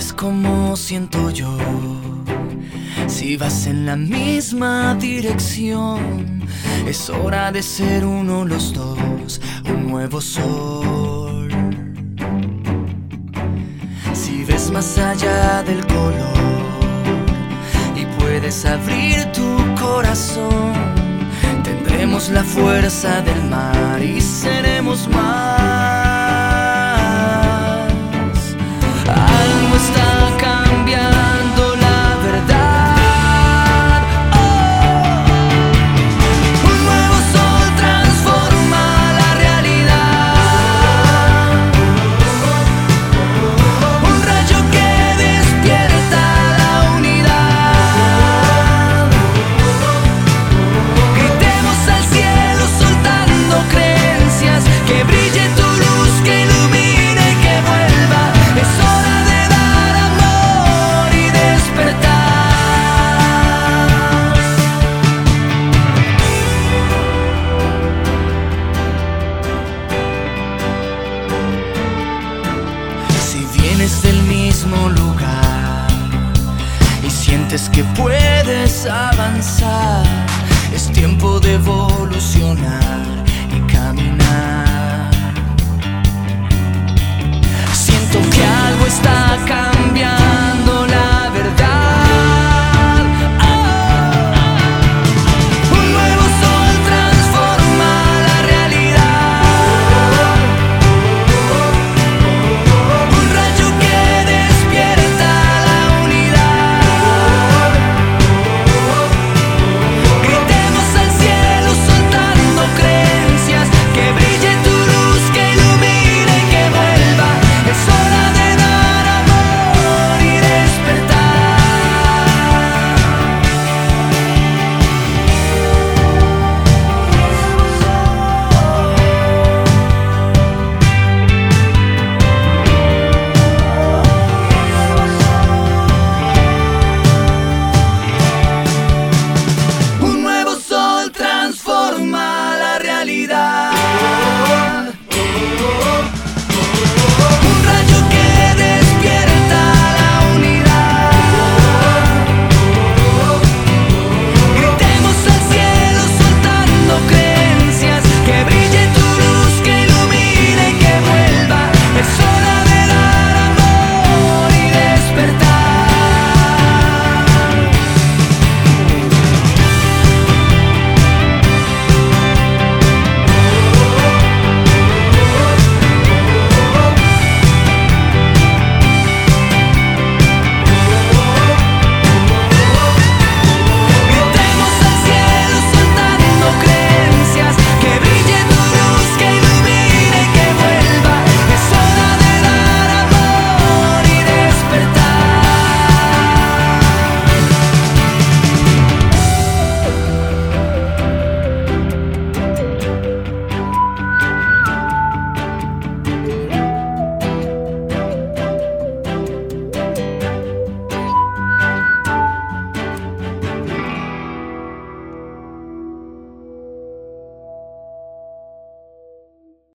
sientes como siento yo, si vas en la misma dirección, es hora de ser uno los dos, un nuevo sol. Si ves más allá del color y puedes abrir tu corazón, tendremos la fuerza del mar y seremos más. Lugar. Y sientes que puedes avanzar, es tiempo de evolucionar